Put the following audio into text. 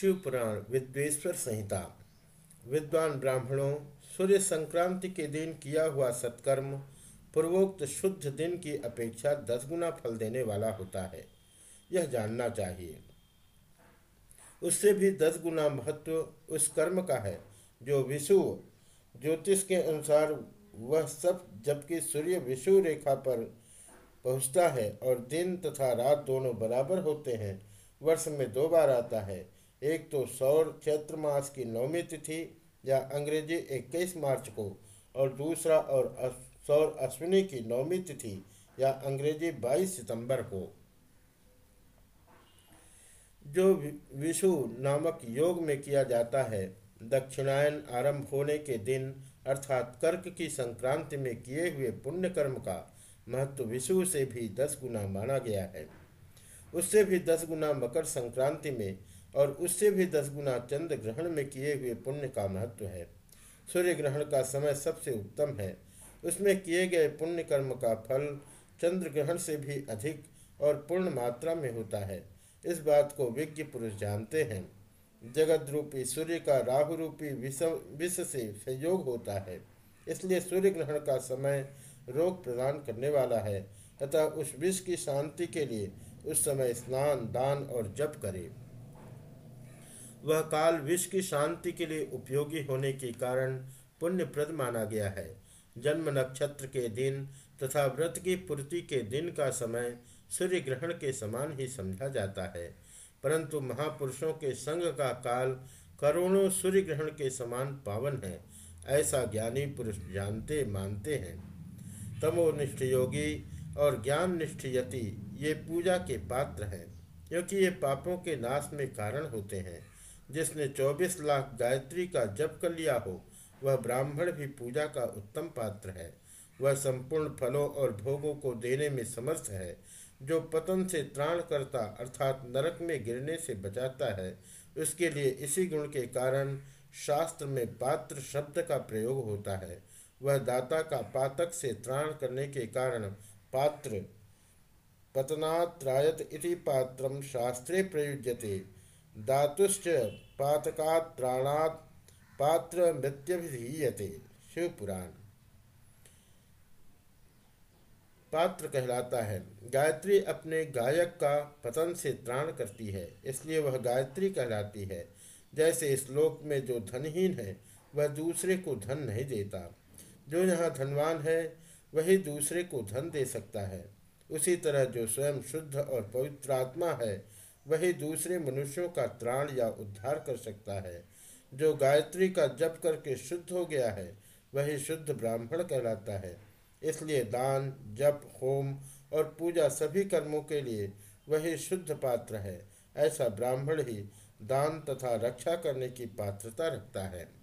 शिवपुराण विद्वेश्वर संहिता, विद्वान ब्राह्मणों, सूर्य संक्रांति के दिन किया हुआ सत्कर्म पूर्वोक्त शुद्ध दिन की अपेक्षा दस गुना फल देने वाला होता है। यह जानना चाहिए। उससे भी दस गुना महत्व उस कर्म का है जो विषु ज्योतिष के अनुसार वह सब जबकि सूर्य विषु रेखा पर पहुँचता है और दिन तथा रात दोनों बराबर होते हैं, वर्ष में दो बार आता है। एक तो सौर चैत्र मास की नौमी तिथि या अंग्रेज़ी 21 मार्च को, और दूसरा और सौर अश्विनी की नौमी तिथि या अंग्रेज़ी 22 सितंबर को। जो विषु नामक योग में किया जाता है, दक्षिणायन आरंभ होने के दिन अर्थात कर्क की संक्रांति में किए हुए पुण्य कर्म का महत्व विषु से भी दस गुना माना गया है। उससे भी दस गुना मकर संक्रांति में और उससे भी दस गुना चंद्र ग्रहण में किए हुए पुण्य का महत्व है। सूर्य ग्रहण का समय सबसे उत्तम है। उसमें किए गए पुण्य कर्म का फल चंद्र ग्रहण से भी अधिक और पूर्ण मात्रा में होता है। इस बात को विज्ञ पुरुष जानते हैं। जगत रूपी सूर्य का राहु रूपी विष से संयोग होता है। इसलिए सूर्य ग्रहण का समय रोग प्रदान करने वाला है। तथा उस विष की शांति के लिए उस समय स्नान, दान और जप करे। वह काल विश्व की शांति के लिए उपयोगी होने के कारण पुण्यप्रद माना गया है। जन्म नक्षत्र के दिन तथा व्रत की पूर्ति के दिन का समय सूर्य ग्रहण के समान ही समझा जाता है। परंतु महापुरुषों के संग का काल करोड़ों सूर्य ग्रहण के समान पावन है, ऐसा ज्ञानी पुरुष जानते मानते हैं। तमोनिष्ठ योगी और ज्ञान निष्ठ यति, ये पूजा के पात्र हैं, क्योंकि ये पापों के नाश में कारण होते हैं। जिसने 24 लाख गायत्री का जप कर लिया हो, वह ब्राह्मण भी पूजा का उत्तम पात्र है। वह संपूर्ण फलों और भोगों को देने में समर्थ है, जो पतन से त्राण करता अर्थात नरक में गिरने से बचाता है। उसके लिए इसी गुण के कारण शास्त्र में पात्र शब्द का प्रयोग होता है। वह दाता का पातक से त्राण करने के कारण पात्र पतनात्रायत इति पात्रम शास्त्रे प्रयुज्यते। धातुश्च पातकात्राणात् पात्र मृत्यभिधीयते शिवपुराण। पात्र कहलाता है। गायत्री अपने गायक का पतन से त्राण करती है, इसलिए वह गायत्री कहलाती है। जैसे श्लोक में जो धनहीन है, वह दूसरे को धन नहीं देता। जो यहाँ धनवान है, वही दूसरे को धन दे सकता है। उसी तरह जो स्वयं शुद्ध और पवित्र आत्मा है वही दूसरे मनुष्यों का त्राण या उद्धार कर सकता है। जो गायत्री का जप करके शुद्ध हो गया है, वही शुद्ध ब्राह्मण कहलाता है। इसलिए दान, जप, होम और पूजा सभी कर्मों के लिए वही शुद्ध पात्र है। ऐसा ब्राह्मण ही दान तथा रक्षा करने की पात्रता रखता है।